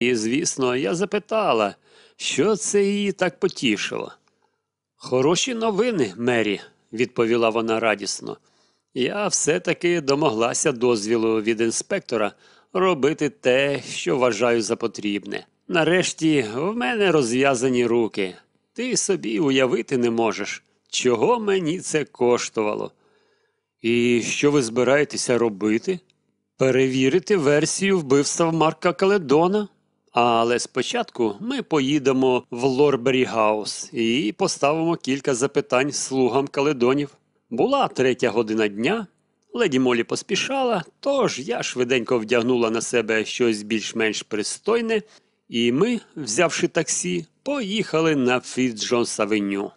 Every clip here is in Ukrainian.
І, звісно, я запитала, що це її так потішило. Хороші новини, Мері, відповіла вона радісно. Я все-таки домоглася дозвілу від інспектора робити те, що вважаю за потрібне. Нарешті в мене розв'язані руки. Ти собі уявити не можеш, чого мені це коштувало. І що ви збираєтеся робити? Перевірити версію вбивства Марка Каледона. Але спочатку ми поїдемо в Лорбері Гаус і поставимо кілька запитань слугам Каледонів. Була третя година дня. Леді Молі поспішала, тож я швиденько вдягнула на себе щось більш-менш пристойне, і ми, взявши таксі, поїхали на Фіцджонс Авеню.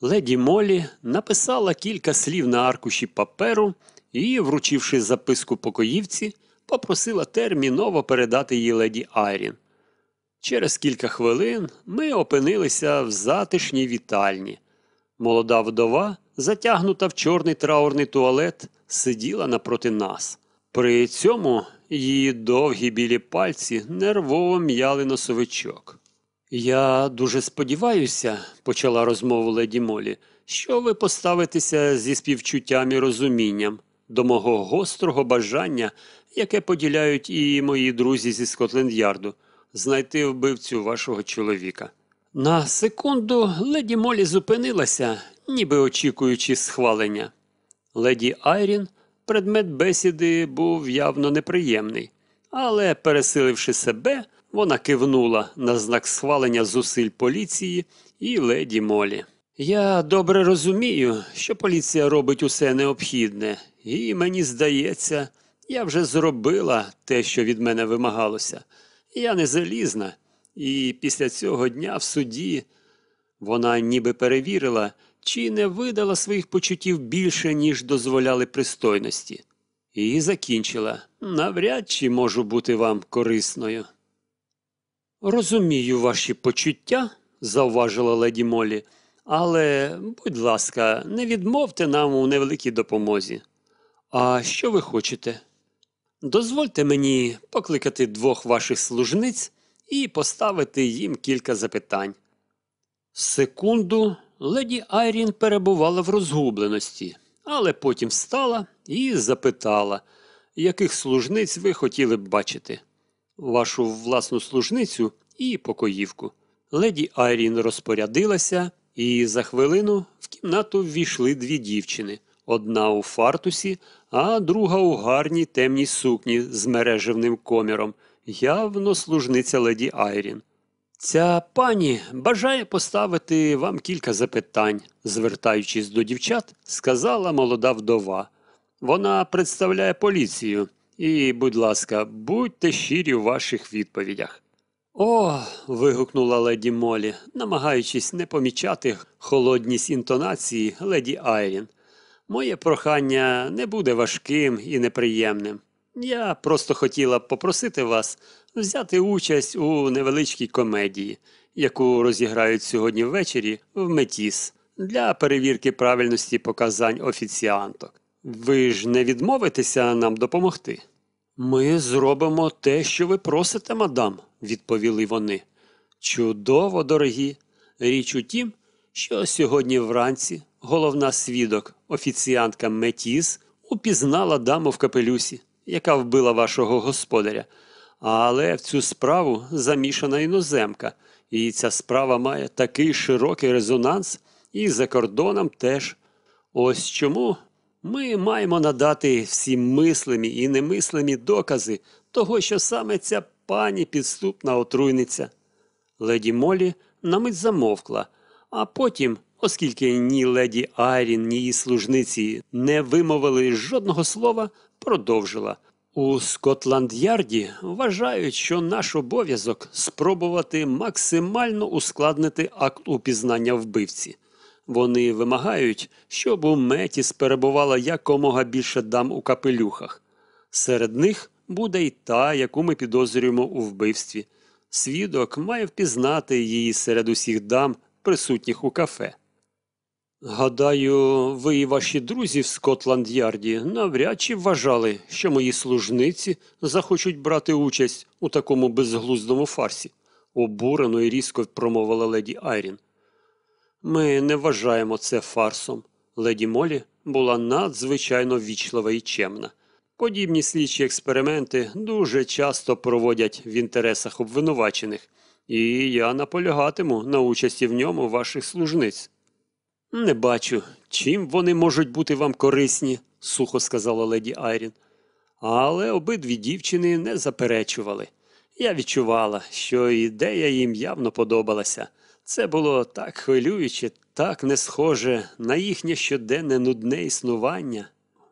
Леді Молі написала кілька слів на аркуші паперу і, вручивши записку покоївці, попросила терміново передати її леді Айрін. Через кілька хвилин ми опинилися в затишній вітальні. Молода вдова, затягнута в чорний траурний туалет, сиділа напроти нас. При цьому її довгі білі пальці нервово м'яли носовичок. Я дуже сподіваюся, почала розмову леді Молі, що ви поставитеся зі співчуттям і розумінням до мого гострого бажання, яке поділяють і мої друзі зі Скотленд-Ярду, знайти вбивцю вашого чоловіка. На секунду леді Молі зупинилася, ніби очікуючи схвалення. Леді Айрін, предмет бесіди був явно неприємний, але, пересиливши себе, вона кивнула на знак схвалення зусиль поліції і леді Молі. Я добре розумію, що поліція робить усе необхідне, і мені здається, я вже зробила те, що від мене вимагалося. Я не залізна, і після цього дня в суді вона ніби перевірила, чи не видала своїх почуттів більше, ніж дозволяли пристойності, і закінчила навряд чи можу бути вам корисною. Розумію ваші почуття, зауважила леді Молі, але, будь ласка, не відмовте нам у невеликій допомозі. А що ви хочете? Дозвольте мені покликати двох ваших служниць і поставити їм кілька запитань. Секунду леді Айрін перебувала в розгубленості, але потім встала і запитала, яких служниць ви хотіли б бачити. Вашу власну служницю і покоївку. Леді Айрін розпорядилася, і за хвилину в кімнату ввійшли дві дівчини одна у фартусі, а друга у гарній темній сукні з мережевним коміром, явно служниця леді Айрін. Ця пані бажає поставити вам кілька запитань, звертаючись до дівчат, сказала молода вдова. Вона представляє поліцію, і, будь ласка, будьте щирі у ваших відповідях. О. вигукнула леді Молі, намагаючись не помічати холодність інтонації леді Айрін. Моє прохання не буде важким і неприємним. Я просто хотіла б попросити вас взяти участь у невеличкій комедії, яку розіграють сьогодні ввечері в Метіс для перевірки правильності показань офіціанток. Ви ж не відмовитеся нам допомогти? Ми зробимо те, що ви просите, мадам, відповіли вони. Чудово, дорогі. Річ у тім, що сьогодні вранці головна свідок, офіціантка Метіс, упізнала даму в капелюсі, яка вбила вашого господаря. Але в цю справу замішана іноземка, і ця справа має такий широкий резонанс, і за кордоном теж. Ось чому ми маємо надати всі мислимі і немислимі докази того, що саме ця пані підступна отруйниця. Леді Молі на мить замовкла, а потім, оскільки ні леді Айрін, ні її служниці не вимовили жодного слова, продовжила. У Скотланд-Ярді вважають, що наш обов'язок спробувати максимально ускладнити акт упізнання вбивці. Вони вимагають, щоб у Метіс перебувало якомога більше дам у капелюхах. Серед них буде й та, яку ми підозрюємо у вбивстві. Свідок має впізнати її серед усіх дам, присутніх у кафе. Гадаю, ви і ваші друзі в Скотланд-Ярді навряд чи вважали, що мої служниці захочуть брати участь у такому безглуздому фарсі, обурено і різко промовила леді Айрін. Ми не вважаємо це фарсом. Леді Молі була надзвичайно ввічлива і чемна. Подібні слідчі експерименти дуже часто проводять в інтересах обвинувачених, і я наполягатиму на участі в ньому ваших служниць. Не бачу, чим вони можуть бути вам корисні, сухо сказала леді Айрін. Але обидві дівчини не заперечували. Я відчувала, що ідея їм явно подобалася. Це було так хвилююче, так не схоже на їхнє щоденне нудне існування.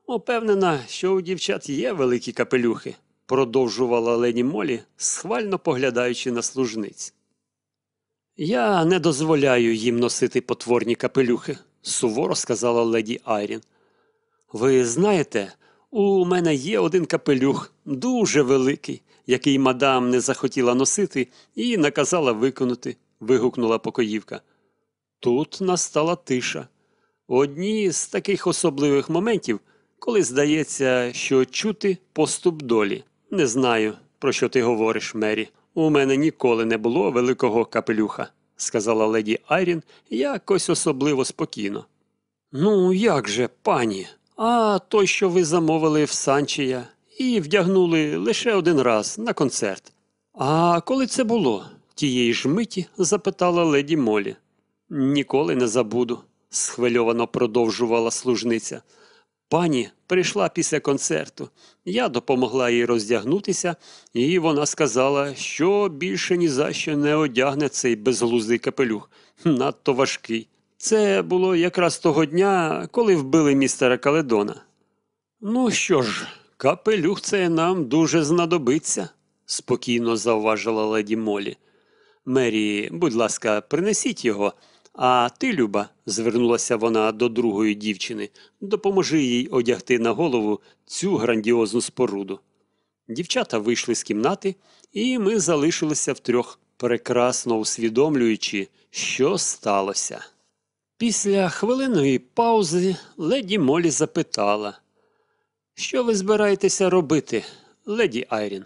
Упевнена, що у дівчат є великі капелюхи, продовжувала леді Молі, схвально поглядаючи на служниць. Я не дозволяю їм носити потворні капелюхи, суворо сказала леді Айрін. Ви знаєте, у мене є один капелюх, дуже великий, який мадам не захотіла носити і наказала виконати, вигукнула покоївка. Тут настала тиша. Одні з таких особливих моментів, коли здається, що чути поступ долі. Не знаю, про що ти говориш, Мері. У мене ніколи не було великого капелюха, сказала леді Айрін якось особливо спокійно. Ну, як же, пані, а той, що ви замовили в Санчія і вдягнули лише один раз на концерт. А коли це було? Тієї ж миті запитала леді Молі. Ніколи не забуду, схвильовано продовжувала служниця. Пані прийшла після концерту. Я допомогла їй роздягнутися, і вона сказала, що більше ні за що не одягне цей безглуздий капелюх. Надто важкий. Це було якраз того дня, коли вбили містера Каледона. Ну що ж, капелюх це нам дуже знадобиться, спокійно завважила леді Молі. Мері, будь ласка, принесіть його. А ти, Люба, звернулася вона до другої дівчини, допоможи їй одягти на голову цю грандіозну споруду. Дівчата вийшли з кімнати, і ми залишилися втрьох, прекрасно усвідомлюючи, що сталося. Після хвилиної паузи леді Молі запитала, що ви збираєтеся робити, леді Айрін?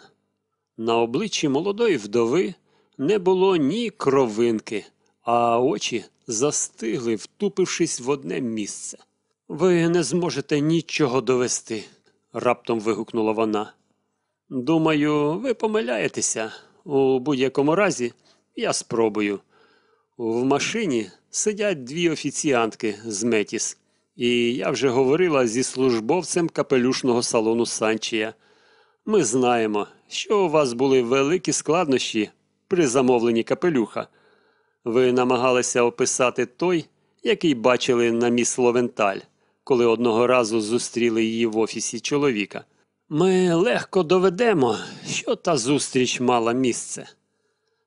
На обличчі молодої вдови не було ні кровинки, а очі застигли, втупившись в одне місце. Ви не зможете нічого довести, раптом вигукнула вона. Думаю, ви помиляєтеся. У будь-якому разі я спробую. В машині сидять дві офіціантки з Метіс, і я вже говорила зі службовцем капелюшного салону Санчія. Ми знаємо, що у вас були великі складнощі при замовленні капелюха. Ви намагалися описати той, який бачили на міс Ловенталь, коли одного разу зустріли її в офісі чоловіка. Ми легко доведемо, що та зустріч мала місце.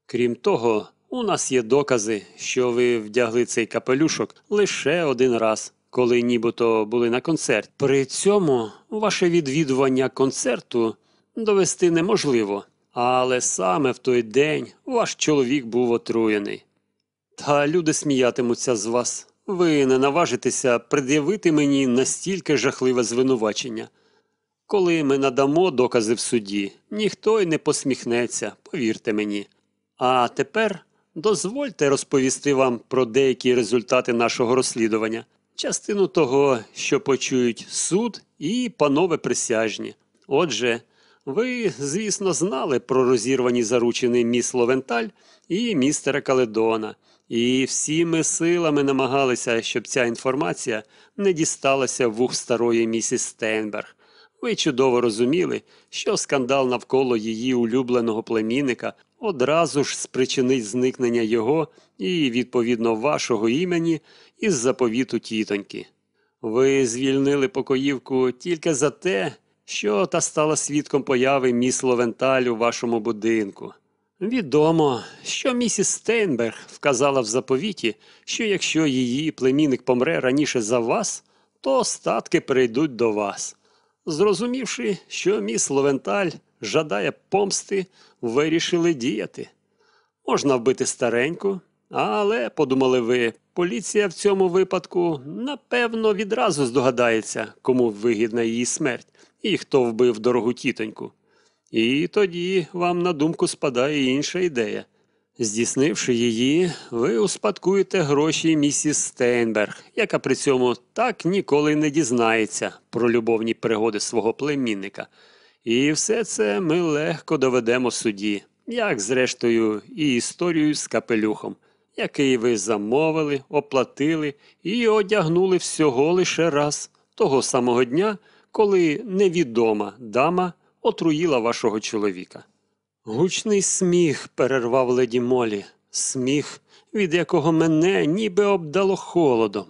Крім того, у нас є докази, що ви вдягли цей капелюшок лише один раз, коли нібито були на концерті. При цьому ваше відвідування концерту довести неможливо, але саме в той день ваш чоловік був отруєний. Та люди сміятимуться з вас. Ви не наважитеся пред'явити мені настільки жахливе звинувачення. Коли ми надамо докази в суді, ніхто й не посміхнеться, повірте мені. А тепер дозвольте розповісти вам про деякі результати нашого розслідування, частину того, що почують суд і панове присяжні. Отже, ви, звісно, знали про розірвані заручини міс Ловенталь і містера Каледона. І всі ми силами намагалися, щоб ця інформація не дісталася вух старої місіс Стейнберг. Ви чудово розуміли, що скандал навколо її улюбленого племінника одразу ж спричинить зникнення його і, відповідно, вашого імені із заповіту тітоньки. Ви звільнили покоївку тільки за те, що та стала свідком появи міс Ловенталь у вашому будинку. Відомо, що місіс Стейнберг вказала в заповіті, що якщо її племінник помре раніше за вас, то статки перейдуть до вас. Зрозумівши, що міс Ловенталь жадає помсти, вирішили діяти. Можна вбити стареньку, Але, подумали ви, поліція в цьому випадку напевно відразу здогадається, кому вигідна її смерть і хто вбив дорогу тітоньку. І тоді вам на думку спадає інша ідея. Здійснивши її, ви успадкуєте гроші місіс Стейнберг, яка при цьому так ніколи не дізнається про любовні пригоди свого племінника. І все це ми легко доведемо суді, як зрештою і історію з капелюхом, який ви замовили, оплатили і одягнули всього лише раз, того самого дня, коли невідома дама отруїла вашого чоловіка. Гучний сміх перервав леді Молі, сміх, від якого мене ніби обдало холодом.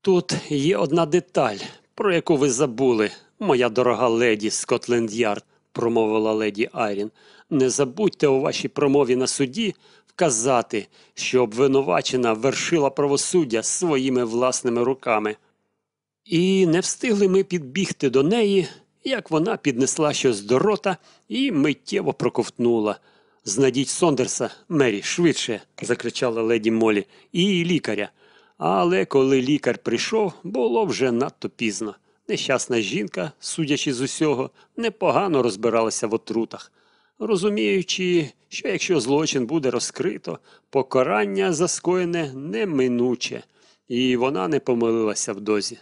Тут є одна деталь, про яку ви забули, моя дорога леді Скотленд-Ярд, промовила леді Айрін. Не забудьте у вашій промові на суді вказати, що обвинувачена вершила правосуддя своїми власними руками. І не встигли ми підбігти до неї, як вона піднесла щось до рота і миттєво проковтнула. Знайдіть Сондерса, Мері, швидше, закричала леді Молі, і лікаря. Але коли лікар прийшов, було вже надто пізно. Нещасна жінка, судячи з усього, непогано розбиралася в отрутах, розуміючи, що якщо злочин буде розкрито, покарання за скоєне неминуче, і вона не помилилася в дозі.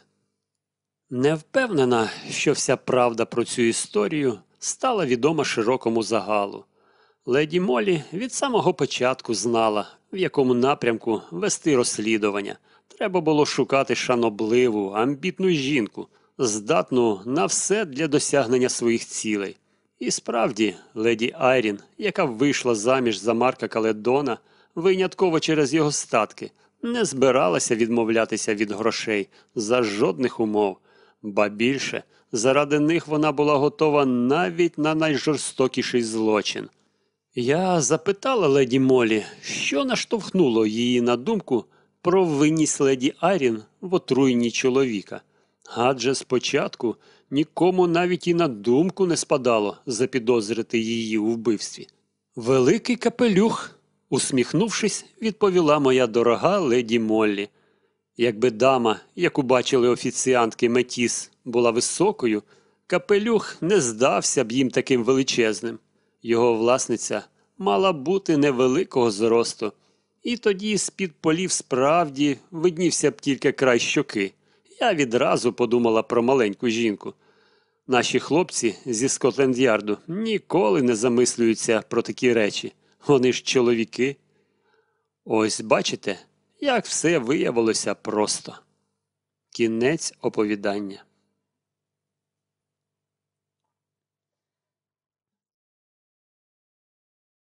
Не впевнена, що вся правда про цю історію стала відома широкому загалу. Леді Молі від самого початку знала, в якому напрямку вести розслідування. Треба було шукати шанобливу, амбітну жінку, здатну на все для досягнення своїх цілей. І справді, леді Айрін, яка вийшла заміж за Марка Каледона, винятково через його статки, не збиралася відмовлятися від грошей за жодних умов, ба більше, заради них вона була готова навіть на найжорстокіший злочин. Я запитала леді Молі, що наштовхнуло її на думку про винність леді Айрін в отруєнні чоловіка. Адже спочатку нікому навіть і на думку не спадало запідозрити її у вбивстві. Великий капелюх, усміхнувшись, відповіла моя дорога леді Моллі. Якби дама, яку бачили офіціантки Метіс, була високою, капелюх не здався б їм таким величезним. Його власниця мала бути невеликого зросту, і тоді з-під полів справді виднівся б тільки край щоки. Я відразу подумала про маленьку жінку. Наші хлопці зі Скотленд-Ярду ніколи не замислюються про такі речі. Вони ж чоловіки. Ось бачите, як все виявилося просто. Кінець оповідання.